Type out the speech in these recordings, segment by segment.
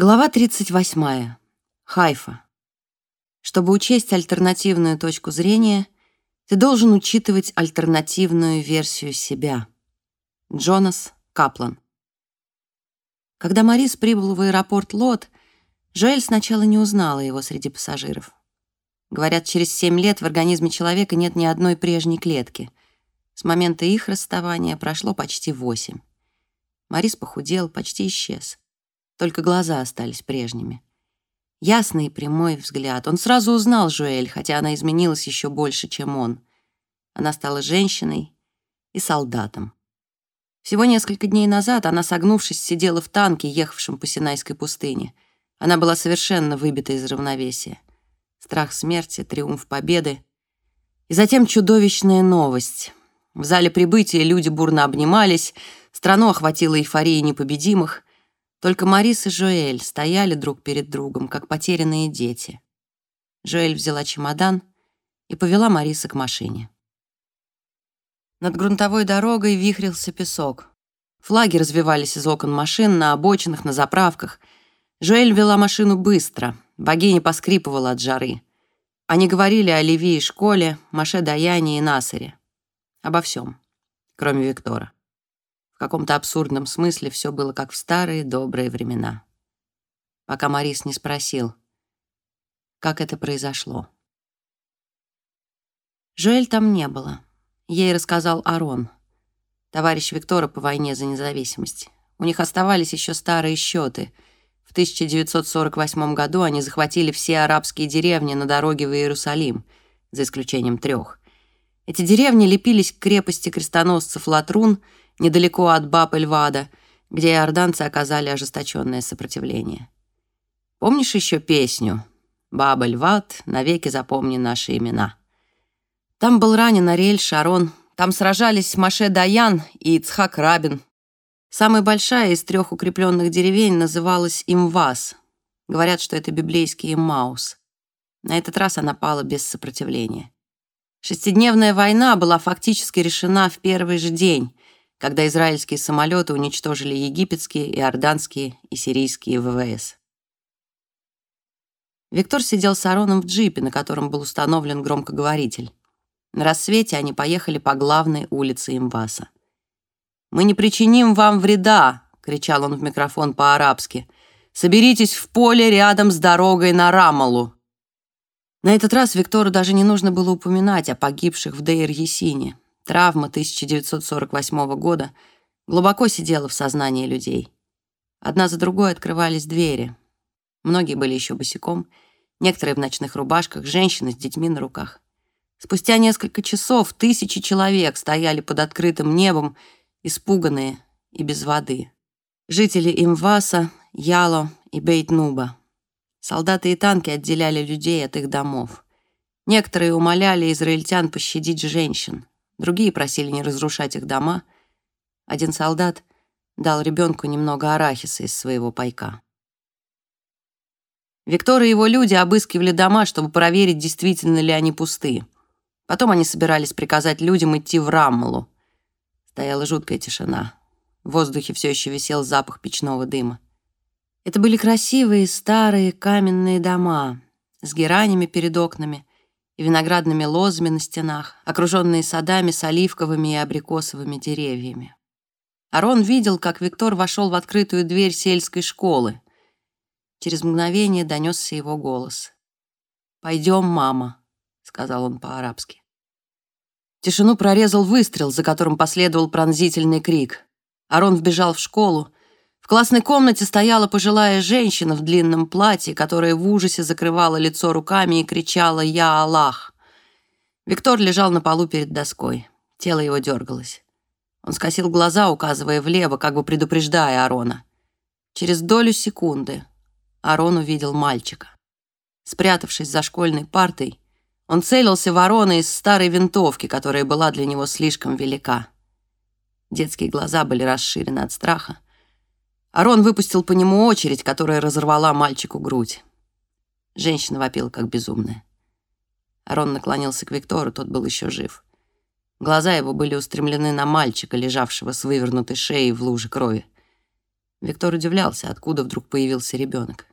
Глава 38. Хайфа. Чтобы учесть альтернативную точку зрения, ты должен учитывать альтернативную версию себя. Джонас Каплан. Когда Марис прибыл в аэропорт Лот, Жоэль сначала не узнала его среди пассажиров. Говорят, через семь лет в организме человека нет ни одной прежней клетки. С момента их расставания прошло почти восемь. Марис похудел, почти исчез. Только глаза остались прежними. Ясный и прямой взгляд. Он сразу узнал Жуэль, хотя она изменилась еще больше, чем он. Она стала женщиной и солдатом. Всего несколько дней назад она, согнувшись, сидела в танке, ехавшем по Синайской пустыне. Она была совершенно выбита из равновесия. Страх смерти, триумф победы. И затем чудовищная новость. В зале прибытия люди бурно обнимались, страну охватила эйфория непобедимых. Только Марис и Жоэль стояли друг перед другом, как потерянные дети. Жоэль взяла чемодан и повела Мариса к машине. Над грунтовой дорогой вихрился песок. Флаги развивались из окон машин, на обочинах, на заправках. Жоэль вела машину быстро, богиня поскрипывала от жары. Они говорили о Леви и школе, Маше Даяне и Насаре. Обо всем, кроме Виктора. В каком-то абсурдном смысле все было как в старые добрые времена. Пока Марис не спросил, как это произошло. Жоэль там не было. Ей рассказал Арон, товарищ Виктора по войне за независимость. У них оставались еще старые счеты. В 1948 году они захватили все арабские деревни на дороге в Иерусалим, за исключением трех. Эти деревни лепились к крепости крестоносцев Латрун — недалеко от Баб-эль-Вада, где иорданцы оказали ожесточенное сопротивление. Помнишь еще песню «Баб-эль-Вад, навеки запомни наши имена»? Там был ранен Ариэль Шарон, там сражались Маше Даян и Ицхак Рабин. Самая большая из трех укрепленных деревень называлась Имвас. Говорят, что это библейский Иммаус. На этот раз она пала без сопротивления. Шестидневная война была фактически решена в первый же день когда израильские самолеты уничтожили египетские, иорданские и сирийские ВВС. Виктор сидел с Ароном в джипе, на котором был установлен громкоговоритель. На рассвете они поехали по главной улице Имваса. «Мы не причиним вам вреда!» — кричал он в микрофон по-арабски. «Соберитесь в поле рядом с дорогой на Рамалу!» На этот раз Виктору даже не нужно было упоминать о погибших в Дейр-Есине. Травма 1948 года глубоко сидела в сознании людей. Одна за другой открывались двери. Многие были еще босиком, некоторые в ночных рубашках, женщины с детьми на руках. Спустя несколько часов тысячи человек стояли под открытым небом, испуганные и без воды. Жители Имваса, Яло и Бейт-Нуба. Солдаты и танки отделяли людей от их домов. Некоторые умоляли израильтян пощадить женщин. Другие просили не разрушать их дома. Один солдат дал ребенку немного арахиса из своего пайка. Виктор и его люди обыскивали дома, чтобы проверить, действительно ли они пусты. Потом они собирались приказать людям идти в Раммалу. Стояла жуткая тишина. В воздухе все еще висел запах печного дыма. Это были красивые старые каменные дома с геранями перед окнами, и виноградными лозами на стенах, окруженные садами с оливковыми и абрикосовыми деревьями. Арон видел, как Виктор вошел в открытую дверь сельской школы. Через мгновение донесся его голос. «Пойдем, мама», — сказал он по-арабски. Тишину прорезал выстрел, за которым последовал пронзительный крик. Арон вбежал в школу, в классной комнате стояла пожилая женщина в длинном платье, которая в ужасе закрывала лицо руками и кричала «Я Аллах!». Виктор лежал на полу перед доской. Тело его дергалось. Он скосил глаза, указывая влево, как бы предупреждая Арона. Через долю секунды Арон увидел мальчика. Спрятавшись за школьной партой, он целился в Арона из старой винтовки, которая была для него слишком велика. Детские глаза были расширены от страха. Арон выпустил по нему очередь, которая разорвала мальчику грудь. Женщина вопила, как безумная. Арон наклонился к Виктору, тот был еще жив. Глаза его были устремлены на мальчика, лежавшего с вывернутой шеей в луже крови. Виктор удивлялся, откуда вдруг появился ребенок.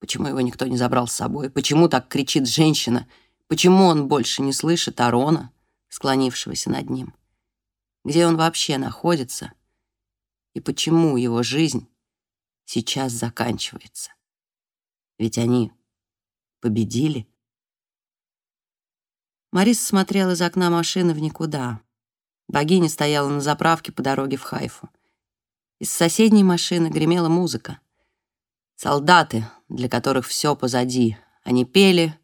Почему его никто не забрал с собой? Почему так кричит женщина? Почему он больше не слышит Арона, склонившегося над ним? Где он вообще находится? И почему его жизнь сейчас заканчивается? Ведь они победили. Марис смотрел из окна машины в никуда. Богиня стояла на заправке по дороге в Хайфу. Из соседней машины гремела музыка. Солдаты, для которых все позади. Они пели,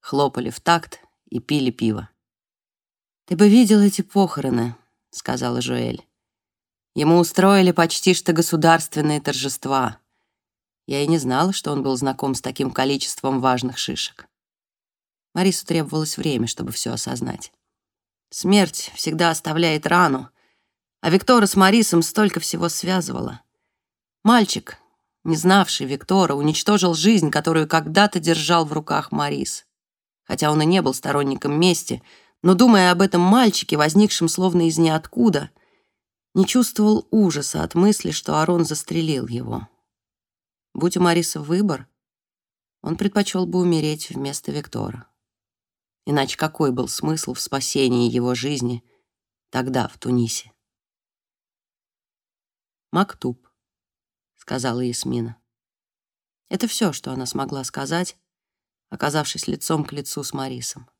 хлопали в такт и пили пиво. «Ты бы видел эти похороны», — сказала Жуэль. Ему устроили почти что государственные торжества. Я и не знала, что он был знаком с таким количеством важных шишек. Марису требовалось время, чтобы все осознать. Смерть всегда оставляет рану, а Виктора с Марисом столько всего связывала. Мальчик, не знавший Виктора, уничтожил жизнь, которую когда-то держал в руках Марис. Хотя он и не был сторонником мести, но, думая об этом мальчике, возникшем словно из ниоткуда, не чувствовал ужаса от мысли, что Арон застрелил его. Будь у Мариса выбор, он предпочел бы умереть вместо Виктора. Иначе какой был смысл в спасении его жизни тогда, в Тунисе? «Мактуб», — сказала Ясмина. Это все, что она смогла сказать, оказавшись лицом к лицу с Марисом.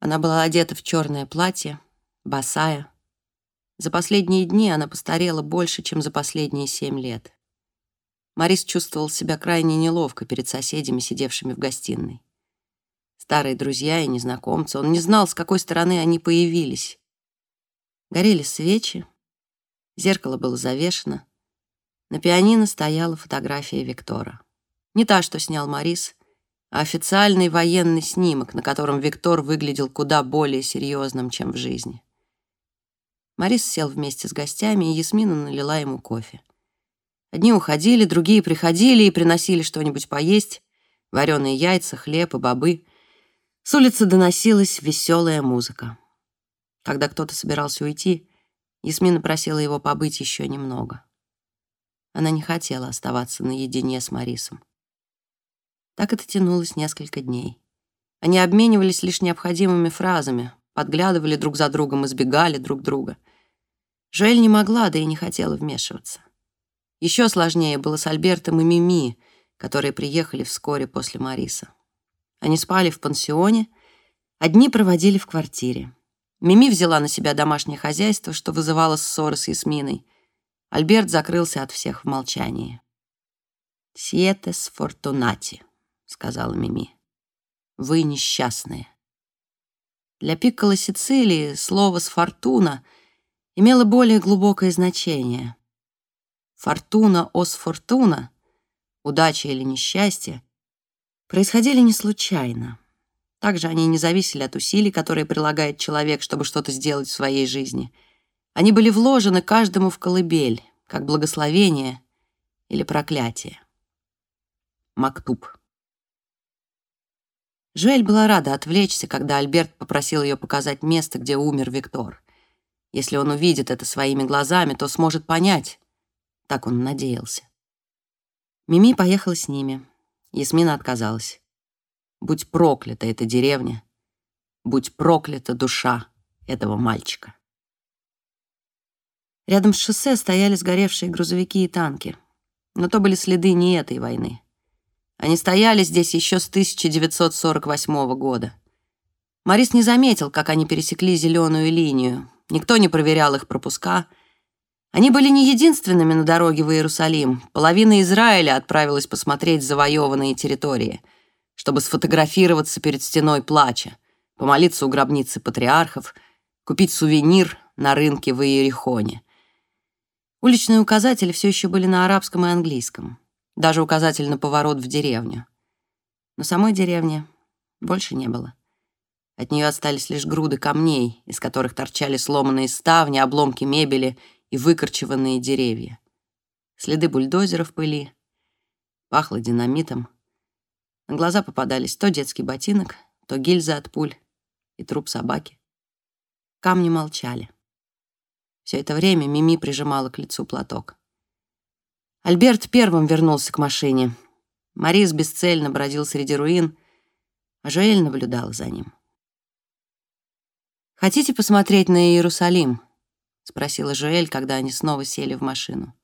Она была одета в черное платье, босая. За последние дни она постарела больше, чем за последние семь лет. Марис чувствовал себя крайне неловко перед соседями, сидевшими в гостиной старые друзья и незнакомцы. Он не знал, с какой стороны они появились. Горели свечи, зеркало было завешено. На пианино стояла фотография Виктора. Не та, что снял Морис, а официальный военный снимок, на котором Виктор выглядел куда более серьезным, чем в жизни. Морис сел вместе с гостями, и Ясмина налила ему кофе. Одни уходили, другие приходили и приносили что-нибудь поесть, вареные яйца, хлеб и бобы — с улицы доносилась веселая музыка. Когда кто-то собирался уйти, Ясмина просила его побыть еще немного. Она не хотела оставаться наедине с Марисом. Так это тянулось несколько дней. Они обменивались лишь необходимыми фразами, подглядывали друг за другом, избегали друг друга. Жоэль не могла, да и не хотела вмешиваться. Еще сложнее было с Альбертом и Мими, которые приехали вскоре после Мариса. Они спали в пансионе, одни проводили в квартире. Мими взяла на себя домашнее хозяйство, что вызывало ссоры с Ясминой. Альберт закрылся от всех в молчании. «Сиетес фортунати», — сказала Мими. «Вы несчастные». Для Пикколо Сицилии слово «сфортуна» имело более глубокое значение. «Фортуна ос фортуна» — удача или несчастье происходили не случайно. Также они не зависели от усилий, которые прилагает человек, чтобы что-то сделать в своей жизни. Они были вложены каждому в колыбель, как благословение или проклятие. Мактуб. Жуэль была рада отвлечься, когда Альберт попросил ее показать место, где умер Виктор. Если он увидит это своими глазами, то сможет понять. Так он надеялся. Мими поехала с ними. Ясмина отказалась. Будь проклята эта деревня, будь проклята душа этого мальчика. Рядом с шоссе стояли сгоревшие грузовики и танки. Но то были следы не этой войны. Они стояли здесь еще с 1948 года. Морис не заметил, как они пересекли зеленую линию. Никто не проверял их пропуска — они были не единственными на дороге в Иерусалим. Половина Израиля отправилась посмотреть завоеванные территории, чтобы сфотографироваться перед стеной плача, помолиться у гробницы патриархов, купить сувенир на рынке в Иерихоне. Уличные указатели все еще были на арабском и английском, даже указатель на поворот в деревню. Но самой деревни больше не было. От нее остались лишь груды камней, из которых торчали сломанные ставни, обломки мебели — и выкорчеванные деревья. Следы бульдозеров пыли. Пахло динамитом. На глаза попадались то детский ботинок, то гильза от пуль и труп собаки. Камни молчали. Все это время Мими прижимала к лицу платок. Альберт первым вернулся к машине. Марис бесцельно бродил среди руин, а Жоэль наблюдала за ним. «Хотите посмотреть на Иерусалим?» — спросила Жоэль, когда они снова сели в машину.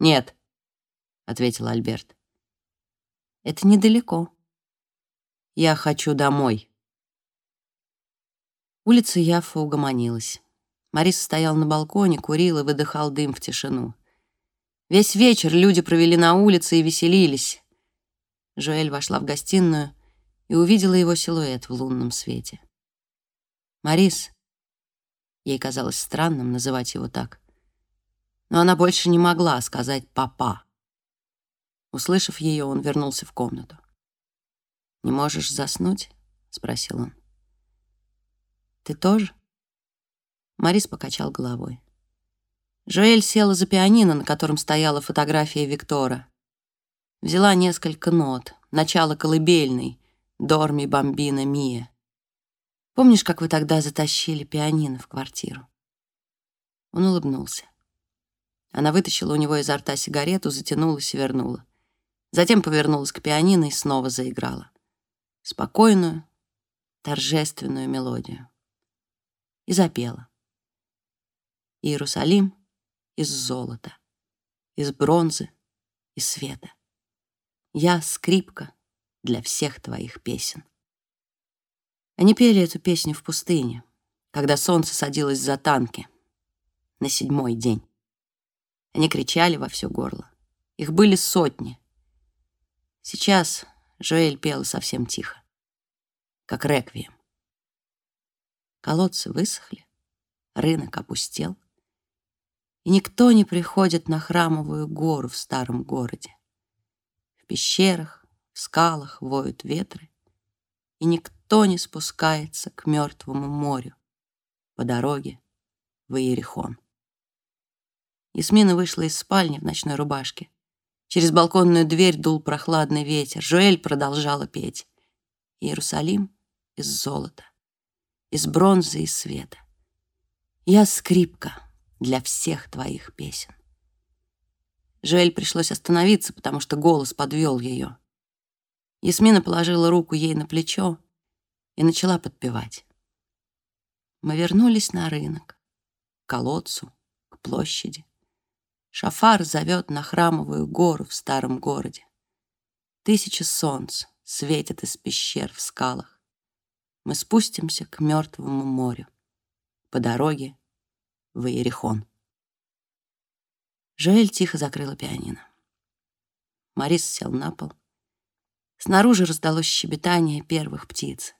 «Нет», — ответил Альберт. «Это недалеко. Я хочу домой». Улица Яффа угомонилась. Марис стоял на балконе, курил и выдыхал дым в тишину. Весь вечер люди провели на улице и веселились. Жоэль вошла в гостиную и увидела его силуэт в лунном свете. Марис, ей казалось странным называть его так, но она больше не могла сказать «папа». Услышав ее, он вернулся в комнату. «Не можешь заснуть?» — спросил он. «Ты тоже?» Марис покачал головой. Жоэль села за пианино, на котором стояла фотография Виктора. Взяла несколько нот. Начало колыбельной «Дорми, бомбина, мия». Помнишь, как вы тогда затащили пианино в квартиру?» Он улыбнулся. Она вытащила у него изо рта сигарету, затянулась и вернула. Затем повернулась к пианино и снова заиграла. Спокойную, торжественную мелодию. И запела. Иерусалим — из золота, из бронзы и света. Я скрипка для всех твоих песен. Они пели эту песню в пустыне, когда солнце садилось за танки на седьмой день. Они кричали во все горло. Их были сотни. Сейчас Жоэль пела совсем тихо, как реквием. Колодцы высохли, рынок опустел — и никто не приходит на храмовую гору в старом городе. В пещерах, в скалах воют ветры, и никто не спускается к мертвому морю по дороге в Иерихон. Ясмина вышла из спальни в ночной рубашке. Через балконную дверь дул прохладный ветер. Жуэль продолжала петь. Иерусалим из золота, из бронзы и света. Я скрипка, для всех твоих песен. Жель пришлось остановиться, потому что голос подвел ее. Ясмина положила руку ей на плечо и начала подпевать. Мы вернулись на рынок, к колодцу, к площади. Шафар зовет на храмовую гору в старом городе. Тысячи солнц светят из пещер в скалах. Мы спустимся к мертвому морю по дороге в Иерихон. Жоэль тихо закрыла пианино. Марис сел на пол. Снаружи раздалось щебетание первых птиц.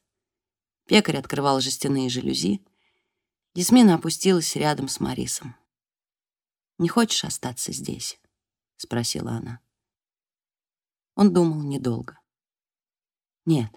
Пекарь открывал жестяные жалюзи. Ясмина опустилась рядом с Марисом. «Не хочешь остаться здесь?» — спросила она. Он думал недолго. «Нет»,